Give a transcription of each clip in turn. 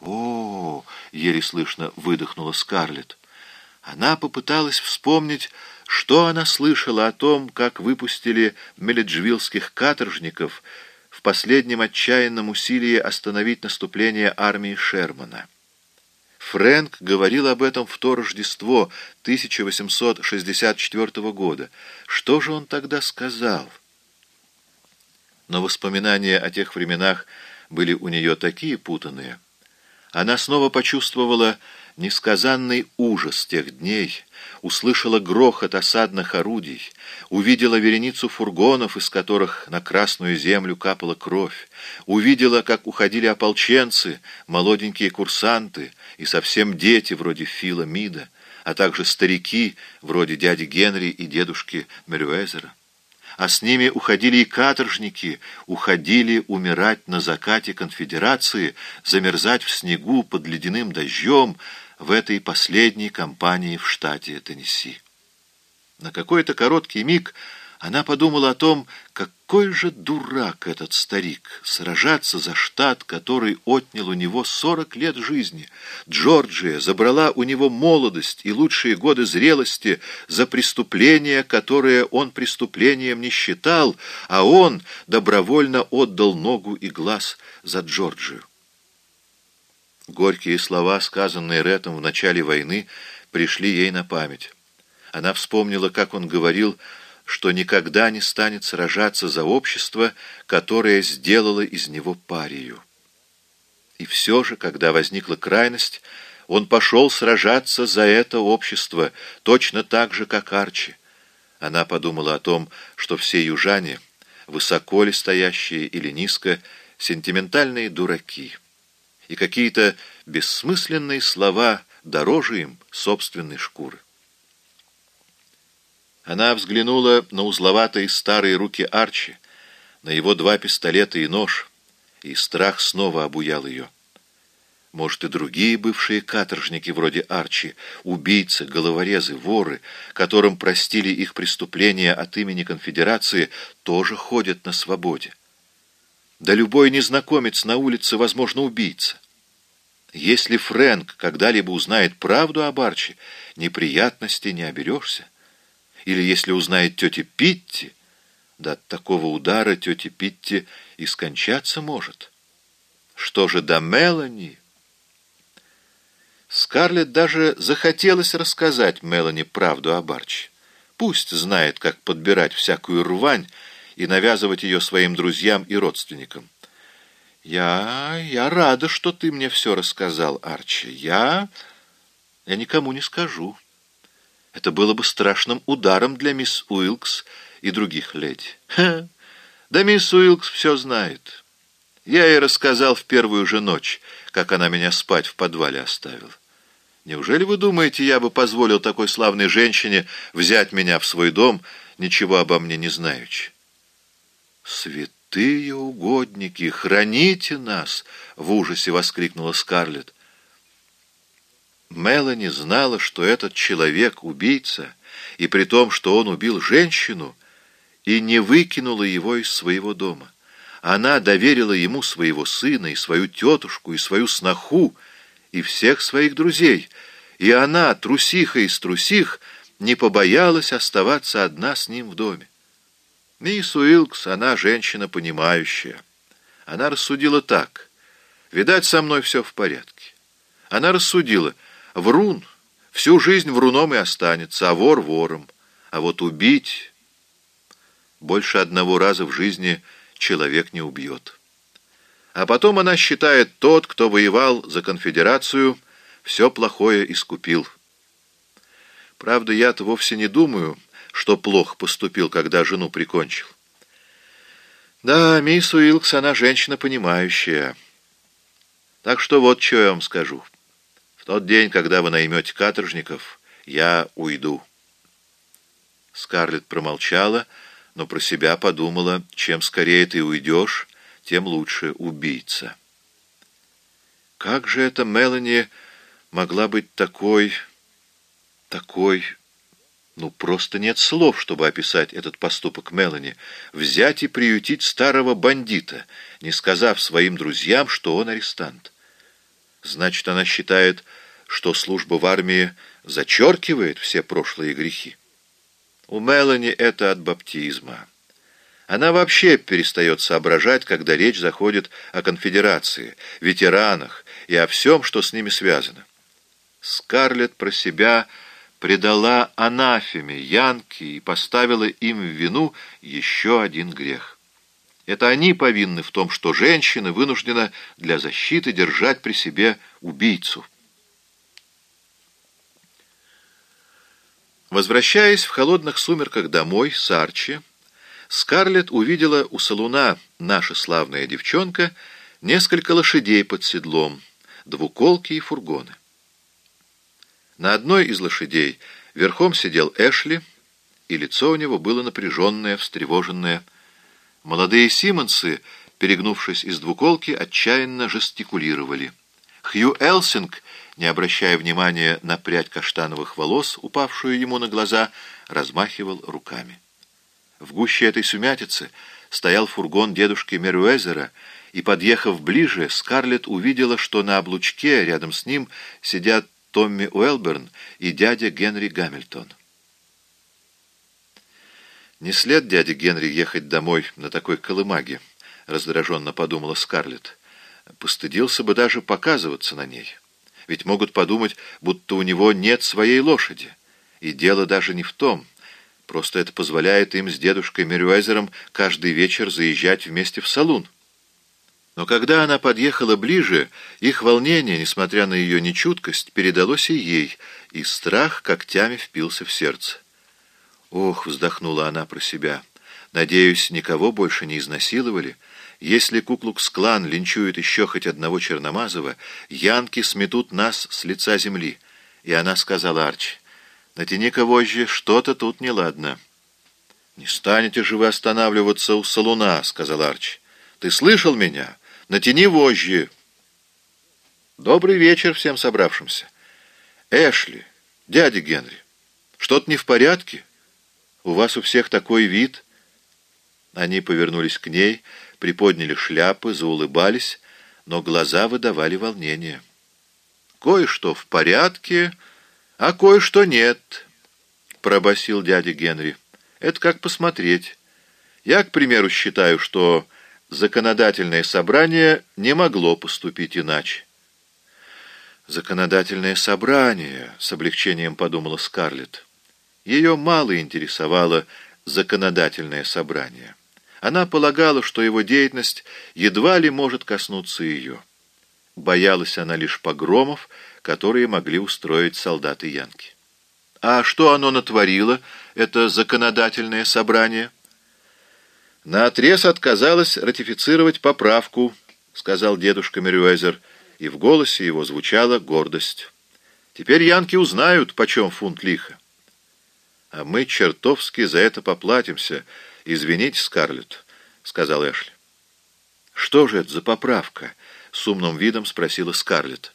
О, еле слышно выдохнула Скарлетт. Она попыталась вспомнить, что она слышала о том, как выпустили меледжвиллских каторжников в последнем отчаянном усилии остановить наступление армии Шермана. Фрэнк говорил об этом в то Рождество 1864 года. Что же он тогда сказал? Но воспоминания о тех временах были у нее такие путанные. Она снова почувствовала несказанный ужас тех дней, услышала грохот осадных орудий, увидела вереницу фургонов, из которых на красную землю капала кровь, увидела, как уходили ополченцы, молоденькие курсанты и совсем дети вроде Фила Мида, а также старики вроде дяди Генри и дедушки Мерюэзера а с ними уходили и каторжники, уходили умирать на закате конфедерации, замерзать в снегу под ледяным дождем в этой последней кампании в штате Теннесси. На какой-то короткий миг она подумала о том, какой же дурак этот старик, сражаться за штат, который отнял у него сорок лет жизни. Джорджия забрала у него молодость и лучшие годы зрелости за преступление, которое он преступлением не считал, а он добровольно отдал ногу и глаз за Джорджию. Горькие слова, сказанные Рэтом в начале войны, пришли ей на память. Она вспомнила, как он говорил что никогда не станет сражаться за общество, которое сделало из него парию. И все же, когда возникла крайность, он пошел сражаться за это общество, точно так же, как Арчи. Она подумала о том, что все южане, высоко ли стоящие или низко, сентиментальные дураки, и какие-то бессмысленные слова дороже им собственной шкуры. Она взглянула на узловатые старые руки Арчи, на его два пистолета и нож, и страх снова обуял ее. Может, и другие бывшие каторжники вроде Арчи, убийцы, головорезы, воры, которым простили их преступления от имени конфедерации, тоже ходят на свободе. Да любой незнакомец на улице, возможно, убийца. Если Фрэнк когда-либо узнает правду об Арчи, неприятностей не оберешься. Или если узнает тетя Питти, да от такого удара тетя Питти и скончаться может. Что же до Мелани? Скарлетт даже захотелось рассказать Мелани правду о Барче. Пусть знает, как подбирать всякую рвань и навязывать ее своим друзьям и родственникам. «Я... я рада, что ты мне все рассказал, Арчи. Я... я никому не скажу». Это было бы страшным ударом для мисс Уилкс и других леди. Ха! Да мисс Уилкс все знает. Я ей рассказал в первую же ночь, как она меня спать в подвале оставила. Неужели вы думаете, я бы позволил такой славной женщине взять меня в свой дом, ничего обо мне не знаючи? «Святые угодники, храните нас!» — в ужасе воскликнула Скарлетт. Мелани знала, что этот человек — убийца, и при том, что он убил женщину, и не выкинула его из своего дома. Она доверила ему своего сына, и свою тетушку, и свою сноху, и всех своих друзей, и она, трусиха из трусих, не побоялась оставаться одна с ним в доме. Мисс Уилкс, она женщина понимающая. Она рассудила так. Видать, со мной все в порядке. Она рассудила — Врун всю жизнь вруном и останется, а вор вором. А вот убить больше одного раза в жизни человек не убьет. А потом она считает, тот, кто воевал за конфедерацию, все плохое искупил. Правда, я-то вовсе не думаю, что плохо поступил, когда жену прикончил. Да, мисс Уилкс, она женщина понимающая. Так что вот что я вам скажу. В тот день, когда вы наймете каторжников, я уйду». Скарлетт промолчала, но про себя подумала, чем скорее ты уйдешь, тем лучше убийца. Как же эта Мелани могла быть такой... такой... Ну, просто нет слов, чтобы описать этот поступок Мелани. Взять и приютить старого бандита, не сказав своим друзьям, что он арестант. Значит, она считает, что служба в армии зачеркивает все прошлые грехи. У Мелани это от баптизма. Она вообще перестает соображать, когда речь заходит о конфедерации, ветеранах и о всем, что с ними связано. Скарлетт про себя предала анафеме Янки и поставила им в вину еще один грех. Это они повинны в том, что женщина вынуждена для защиты держать при себе убийцу. Возвращаясь в холодных сумерках домой с Арчи, Скарлетт увидела у салуна «Наша славная девчонка» несколько лошадей под седлом, двуколки и фургоны. На одной из лошадей верхом сидел Эшли, и лицо у него было напряженное, встревоженное. Молодые Симонсы, перегнувшись из двуколки, отчаянно жестикулировали. Хью Элсинг, не обращая внимания на прядь каштановых волос, упавшую ему на глаза, размахивал руками. В гуще этой сумятицы стоял фургон дедушки Меруэзера, и, подъехав ближе, Скарлетт увидела, что на облучке рядом с ним сидят Томми Уэлберн и дядя Генри Гамильтон. «Не след дяде Генри ехать домой на такой колымаге», — раздраженно подумала Скарлетт. «Постыдился бы даже показываться на ней. Ведь могут подумать, будто у него нет своей лошади. И дело даже не в том. Просто это позволяет им с дедушкой Мерюэзером каждый вечер заезжать вместе в салун». Но когда она подъехала ближе, их волнение, несмотря на ее нечуткость, передалось и ей, и страх когтями впился в сердце. «Ох!» — вздохнула она про себя. «Надеюсь, никого больше не изнасиловали. Если Куклукс-клан линчует еще хоть одного Черномазова, янки сметут нас с лица земли». И она сказала Арчи, «Натяни-ка вожжи, что-то тут неладно». «Не станете же вы останавливаться у салуна», — сказал Арчи. «Ты слышал меня?» Натяни вожжи. Добрый вечер всем собравшимся. Эшли, дядя Генри, что-то не в порядке? У вас у всех такой вид. Они повернулись к ней, приподняли шляпы, заулыбались, но глаза выдавали волнение. Кое-что в порядке, а кое-что нет, пробасил дядя Генри. Это как посмотреть. Я, к примеру, считаю, что законодательное собрание не могло поступить иначе. «Законодательное собрание», — с облегчением подумала Скарлетт. Ее мало интересовало законодательное собрание. Она полагала, что его деятельность едва ли может коснуться ее. Боялась она лишь погромов, которые могли устроить солдаты Янки. А что оно натворило, это законодательное собрание — «Наотрез отказалась ратифицировать поправку», — сказал дедушка Мерюэзер, и в голосе его звучала гордость. «Теперь янки узнают, почем фунт лиха». «А мы чертовски за это поплатимся. Извините, Скарлетт», — сказал Эшли. «Что же это за поправка?» — с умным видом спросила Скарлетт.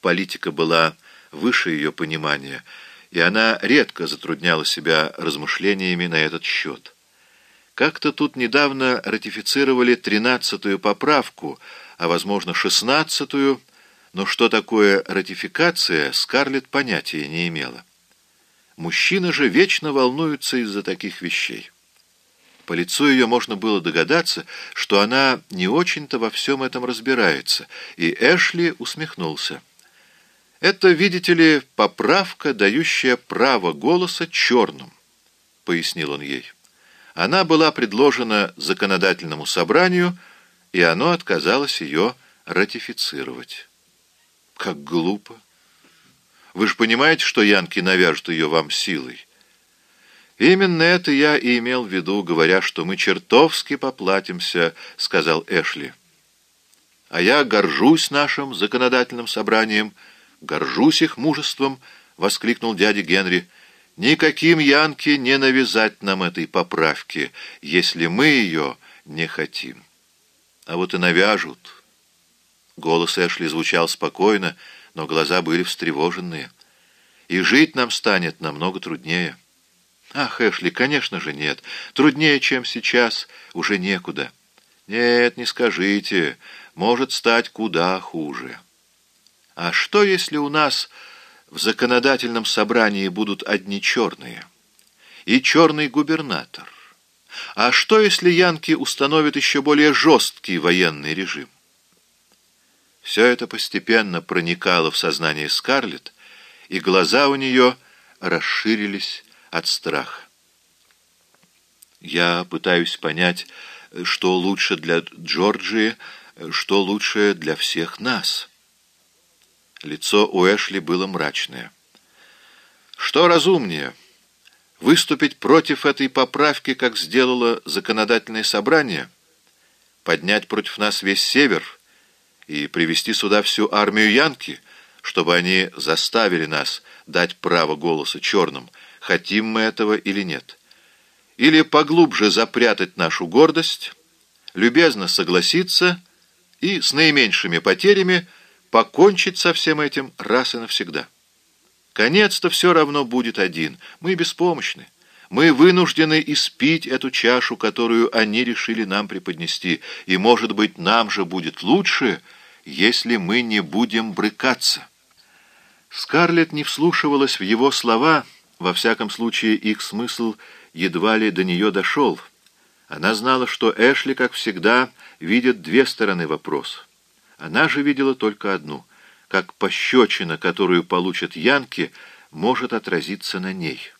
Политика была выше ее понимания, и она редко затрудняла себя размышлениями на этот счет. Как-то тут недавно ратифицировали тринадцатую поправку, а, возможно, шестнадцатую, но что такое ратификация, Скарлетт понятия не имела. Мужчины же вечно волнуются из-за таких вещей. По лицу ее можно было догадаться, что она не очень-то во всем этом разбирается, и Эшли усмехнулся. «Это, видите ли, поправка, дающая право голоса черным», — пояснил он ей. Она была предложена законодательному собранию, и оно отказалось ее ратифицировать. Как глупо! Вы же понимаете, что янки навяжут ее вам силой? Именно это я и имел в виду, говоря, что мы чертовски поплатимся, сказал Эшли. А я горжусь нашим законодательным собранием, горжусь их мужеством, воскликнул дядя Генри. Никаким Янке не навязать нам этой поправки, если мы ее не хотим. А вот и навяжут. Голос Эшли звучал спокойно, но глаза были встревоженные. И жить нам станет намного труднее. Ах, Эшли, конечно же нет. Труднее, чем сейчас, уже некуда. Нет, не скажите. Может стать куда хуже. А что, если у нас в законодательном собрании будут одни черные? И черный губернатор? А что, если янки установят еще более жесткий военный режим? Все это постепенно проникало в сознание Скарлетт, и глаза у нее расширились от страха. Я пытаюсь понять, что лучше для Джорджии, что лучше для всех нас. Лицо у Эшли было мрачное. Что разумнее, выступить против этой поправки, как сделало законодательное собрание, поднять против нас весь север и привести сюда всю армию Янки, чтобы они заставили нас дать право голоса черным, хотим мы этого или нет или поглубже запрятать нашу гордость, любезно согласиться и с наименьшими потерями покончить со всем этим раз и навсегда. Конец-то все равно будет один. Мы беспомощны. Мы вынуждены испить эту чашу, которую они решили нам преподнести, и, может быть, нам же будет лучше, если мы не будем брыкаться. Скарлетт не вслушивалась в его слова, во всяком случае их смысл едва ли до нее дошел. Она знала, что Эшли, как всегда, видит две стороны вопроса. Она же видела только одну, как пощечина, которую получат Янки, может отразиться на ней.